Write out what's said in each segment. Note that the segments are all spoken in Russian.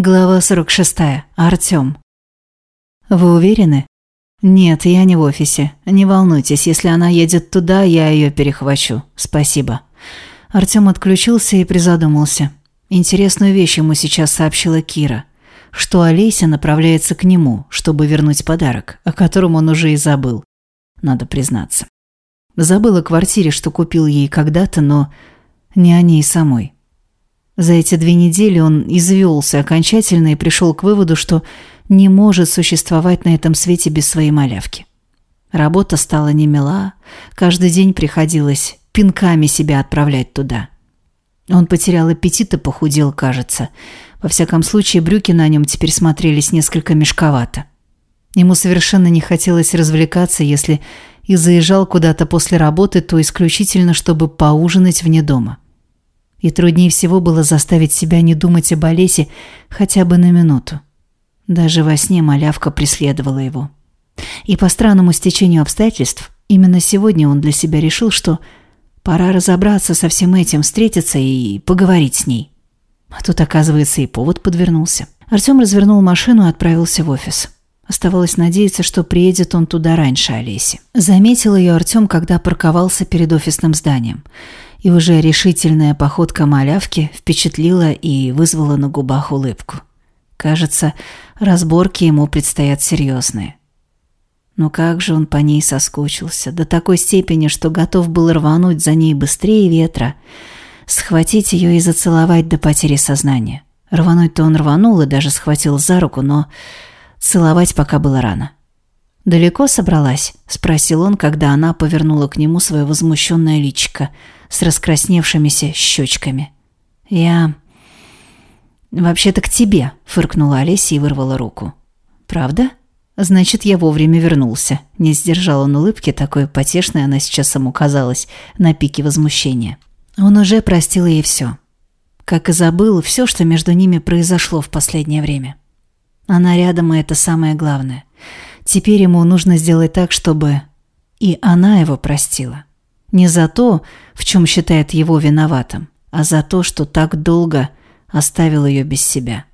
Глава 46. Артём. Вы уверены? Нет, я не в офисе. Не волнуйтесь, если она едет туда, я её перехвачу. Спасибо. Артём отключился и призадумался. Интересную вещь ему сейчас сообщила Кира, что Олеся направляется к нему, чтобы вернуть подарок, о котором он уже и забыл. Надо признаться. Забыл о квартире, что купил ей когда-то, но не о ней самой. За эти две недели он извелся окончательно и пришел к выводу, что не может существовать на этом свете без своей малявки. Работа стала немила, каждый день приходилось пинками себя отправлять туда. Он потерял аппетит и похудел, кажется. Во всяком случае, брюки на нем теперь смотрелись несколько мешковато. Ему совершенно не хотелось развлекаться, если и заезжал куда-то после работы, то исключительно, чтобы поужинать вне дома. И труднее всего было заставить себя не думать об Олесе хотя бы на минуту. Даже во сне малявка преследовала его. И по странному стечению обстоятельств, именно сегодня он для себя решил, что пора разобраться со всем этим, встретиться и поговорить с ней. А тут, оказывается, и повод подвернулся. Артем развернул машину и отправился в офис. Оставалось надеяться, что приедет он туда раньше Олеси. Заметил ее Артем, когда парковался перед офисным зданием – и уже решительная походка малявки впечатлила и вызвала на губах улыбку. Кажется, разборки ему предстоят серьезные. Но как же он по ней соскучился, до такой степени, что готов был рвануть за ней быстрее ветра, схватить ее и зацеловать до потери сознания. Рвануть-то он рванул и даже схватил за руку, но целовать пока было рано. «Далеко собралась?» – спросил он, когда она повернула к нему свое возмущенное личико – с раскрасневшимися щечками. «Я... вообще-то к тебе», – фыркнула Олеся и вырвала руку. «Правда? Значит, я вовремя вернулся». Не сдержал он улыбки, такой потешной она сейчас ему казалась, на пике возмущения. Он уже простил ей все. Как и забыл все, что между ними произошло в последнее время. Она рядом, и это самое главное. Теперь ему нужно сделать так, чтобы и она его простила. Не за то, в чем считает его виноватым, а за то, что так долго оставил ее без себя.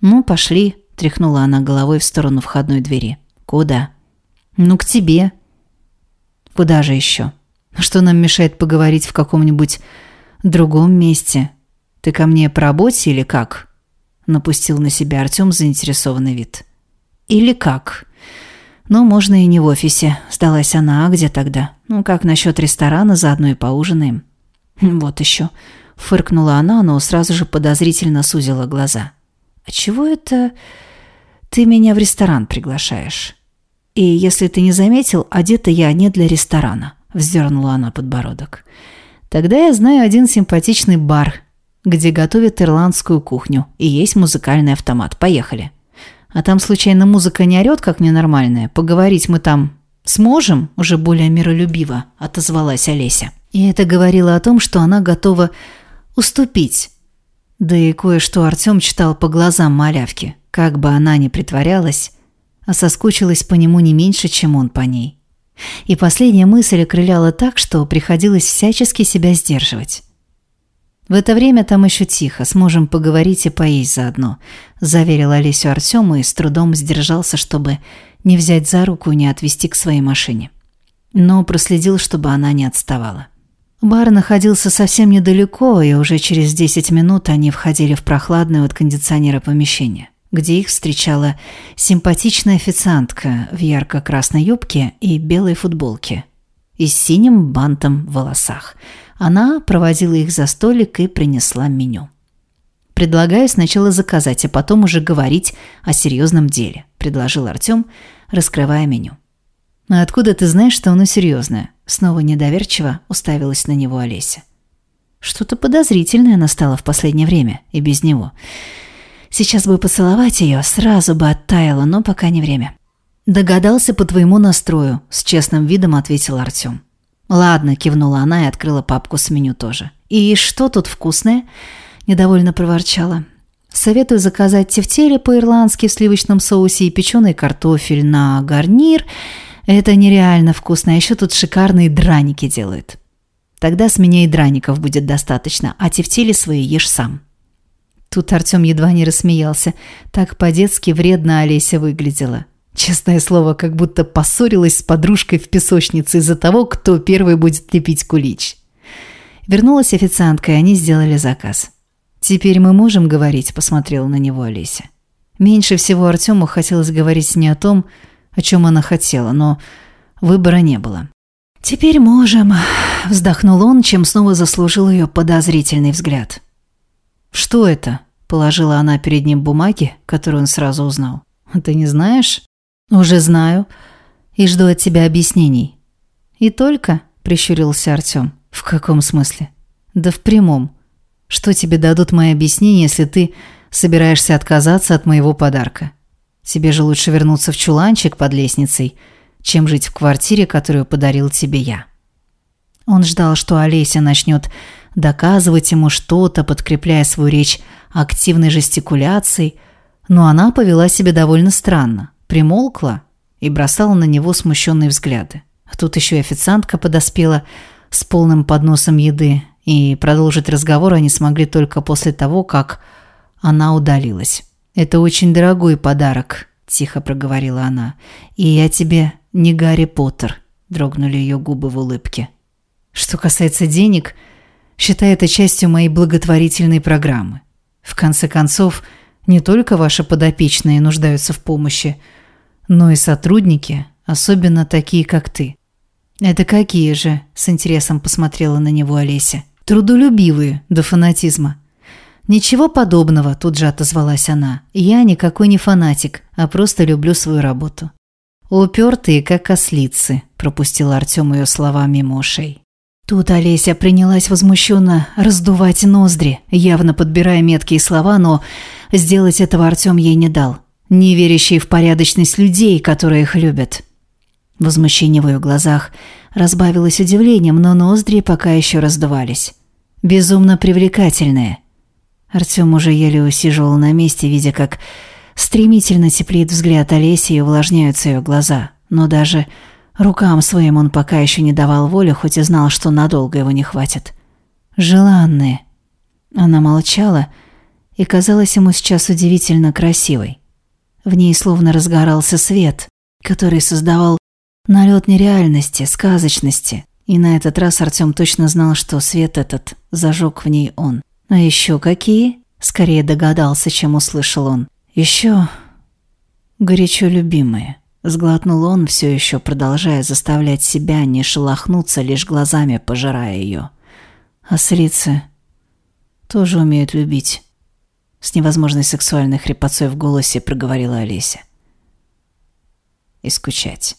«Ну, пошли», – тряхнула она головой в сторону входной двери. «Куда?» «Ну, к тебе». «Куда же еще? Что нам мешает поговорить в каком-нибудь другом месте? Ты ко мне по работе или как?» Напустил на себя Артем заинтересованный вид. «Или как?» «Ну, можно и не в офисе», – сдалась она. «А где тогда? Ну, как насчет ресторана, заодно и поужинаем?» «Вот еще», – фыркнула она, но сразу же подозрительно сузила глаза. «А чего это ты меня в ресторан приглашаешь?» «И если ты не заметил, одета я не для ресторана», – вздернула она подбородок. «Тогда я знаю один симпатичный бар, где готовят ирландскую кухню, и есть музыкальный автомат. Поехали». А там случайно музыка не орет, как ненормальная? Поговорить мы там сможем?» Уже более миролюбиво отозвалась Олеся. И это говорило о том, что она готова уступить. Да и кое-что Артем читал по глазам малявки. Как бы она ни притворялась, а соскучилась по нему не меньше, чем он по ней. И последняя мысль окрыляла так, что приходилось всячески себя сдерживать. В это время там еще тихо, сможем поговорить и поесть заодно», – заверил Олесю Артему и с трудом сдержался, чтобы не взять за руку и не отвезти к своей машине. Но проследил, чтобы она не отставала. Бар находился совсем недалеко, и уже через 10 минут они входили в прохладное от кондиционера помещение, где их встречала симпатичная официантка в ярко-красной юбке и белой футболке и с синим бантом в волосах – она проводила их за столик и принесла меню. «Предлагаю сначала заказать, а потом уже говорить о серьезном деле», – предложил Артем, раскрывая меню. «А откуда ты знаешь, что оно серьезное?» Снова недоверчиво уставилась на него Олеся. Что-то подозрительное настало в последнее время, и без него. Сейчас бы поцеловать ее, сразу бы оттаяла, но пока не время. «Догадался по твоему настрою», – с честным видом ответил Артем. «Ладно», – кивнула она и открыла папку с меню тоже. «И что тут вкусное?» – недовольно проворчала. «Советую заказать тефтели по-ирландски в сливочном соусе и печеный картофель на гарнир. Это нереально вкусно, а еще тут шикарные драники делают. Тогда с меня и драников будет достаточно, а тефтели свои ешь сам». Тут Артем едва не рассмеялся. Так по-детски вредно Олеся выглядела. Честное слово, как будто поссорилась с подружкой в песочнице из-за того, кто первый будет лепить кулич. Вернулась официантка, и они сделали заказ. «Теперь мы можем говорить?» – посмотрела на него Олеся. Меньше всего Артему хотелось говорить не о том, о чем она хотела, но выбора не было. «Теперь можем», – вздохнул он, чем снова заслужил ее подозрительный взгляд. «Что это?» – положила она перед ним бумаги, которую он сразу узнал. «Ты не знаешь?» «Уже знаю. И жду от тебя объяснений». «И только?» – прищурился Артем. «В каком смысле?» «Да в прямом. Что тебе дадут мои объяснения, если ты собираешься отказаться от моего подарка? Тебе же лучше вернуться в чуланчик под лестницей, чем жить в квартире, которую подарил тебе я». Он ждал, что Олеся начнет доказывать ему что-то, подкрепляя свою речь активной жестикуляцией, но она повела себя довольно странно, примолкла и бросала на него смущенные взгляды. А тут еще и официантка подоспела – с полным подносом еды, и продолжить разговор они смогли только после того, как она удалилась. «Это очень дорогой подарок», – тихо проговорила она. «И я тебе не Гарри Поттер», – дрогнули ее губы в улыбке. «Что касается денег, считай это частью моей благотворительной программы. В конце концов, не только ваши подопечные нуждаются в помощи, но и сотрудники, особенно такие, как ты. «Это какие же?» – с интересом посмотрела на него Олеся. «Трудолюбивые, до фанатизма». «Ничего подобного», – тут же отозвалась она. «Я никакой не фанатик, а просто люблю свою работу». «Упертые, как ослицы», – пропустил Артем ее слова мимо. Тут Олеся принялась возмущенно раздувать ноздри, явно подбирая меткие слова, но сделать этого Артем ей не дал. Не верящий в порядочность людей, которые их любят. Возмущение в ее глазах разбавилось удивлением, но ноздри пока еще раздувались. Безумно привлекательные. Артем уже еле усиживал на месте, видя, как стремительно теплеет взгляд Олеси и увлажняются ее глаза. Но даже рукам своим он пока еще не давал воли, хоть и знал, что надолго его не хватит. «Желанные». Она молчала и казалась ему сейчас удивительно красивой. В ней словно разгорался свет, который создавал Налет нереальности, сказочности. И на этот раз Артем точно знал, что свет этот зажег в ней он. А еще какие? Скорее догадался, чем услышал он. Еще горячо любимые. Сглотнул он, все еще продолжая заставлять себя не шелохнуться, лишь глазами пожирая ее. Ослицы тоже умеют любить. С невозможной сексуальной хрипотцой в голосе проговорила Олеся. И скучать.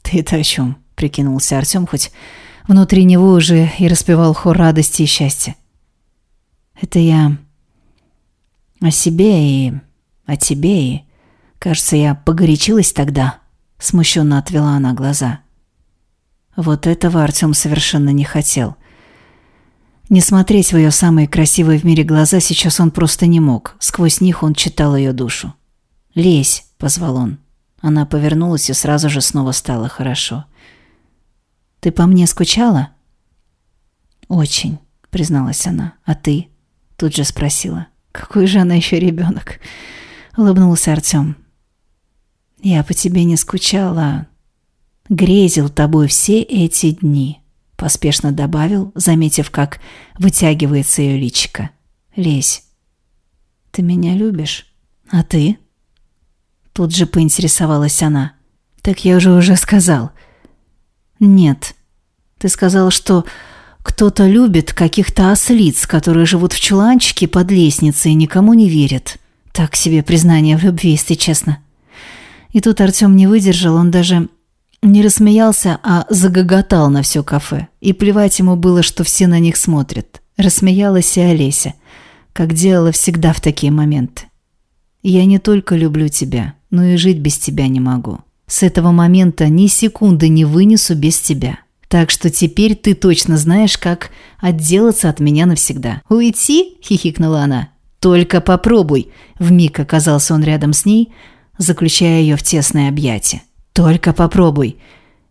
«Ты это о чем?» – прикинулся Артем, хоть внутри него уже и распевал хор радости и счастья. «Это я о себе и о тебе, и, кажется, я погорячилась тогда», – смущенно отвела она глаза. Вот этого Артем совершенно не хотел. Не смотреть в ее самые красивые в мире глаза сейчас он просто не мог. Сквозь них он читал ее душу. «Лезь», – позвал он. Она повернулась и сразу же снова стало хорошо. «Ты по мне скучала?» «Очень», — призналась она. «А ты?» — тут же спросила. «Какой же она еще ребенок?» — улыбнулся Артем. «Я по тебе не скучала. Грезил тобой все эти дни», — поспешно добавил, заметив, как вытягивается ее личико. «Лезь, ты меня любишь? А ты?» Тут же поинтересовалась она. «Так я уже уже сказал». «Нет. Ты сказал, что кто-то любит каких-то ослиц, которые живут в чуланчике под лестницей и никому не верят. Так себе признание в любви, если честно». И тут Артем не выдержал, он даже не рассмеялся, а загоготал на все кафе. И плевать ему было, что все на них смотрят. Рассмеялась и Олеся, как делала всегда в такие моменты. «Я не только люблю тебя, но и жить без тебя не могу. С этого момента ни секунды не вынесу без тебя. Так что теперь ты точно знаешь, как отделаться от меня навсегда. Уйти? хихикнула она. Только попробуй. Вмиг оказался он рядом с ней, заключая ее в тесное объятие. Только попробуй.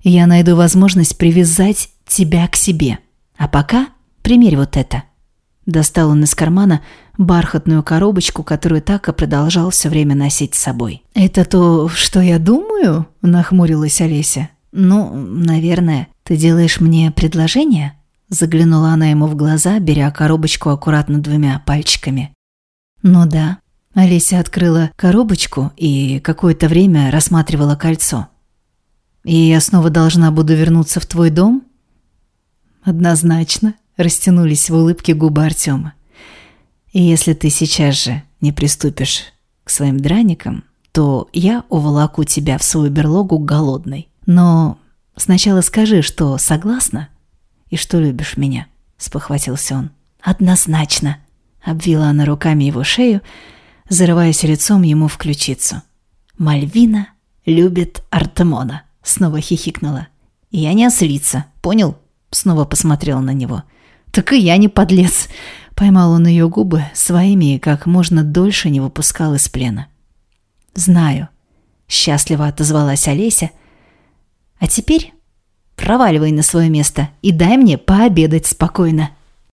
Я найду возможность привязать тебя к себе. А пока примерь вот это. Достал он из кармана бархатную коробочку, которую так и продолжал все время носить с собой. «Это то, что я думаю?» – нахмурилась Олеся. «Ну, наверное. Ты делаешь мне предложение?» Заглянула она ему в глаза, беря коробочку аккуратно двумя пальчиками. «Ну да». Олеся открыла коробочку и какое-то время рассматривала кольцо. «И я снова должна буду вернуться в твой дом?» «Однозначно», – растянулись в улыбке губы Артема. «И если ты сейчас же не приступишь к своим драникам, то я уволоку тебя в свою берлогу голодной. Но сначала скажи, что согласна и что любишь меня», – спохватился он. «Однозначно», – обвила она руками его шею, зарываясь лицом ему в ключицу. «Мальвина любит Артемона», – снова хихикнула. «Я не ослица, понял?» – снова посмотрела на него. «Так и я не подлец», – поймал он ее губы своими и как можно дольше не выпускал из плена. «Знаю», – счастливо отозвалась Олеся. «А теперь проваливай на свое место и дай мне пообедать спокойно».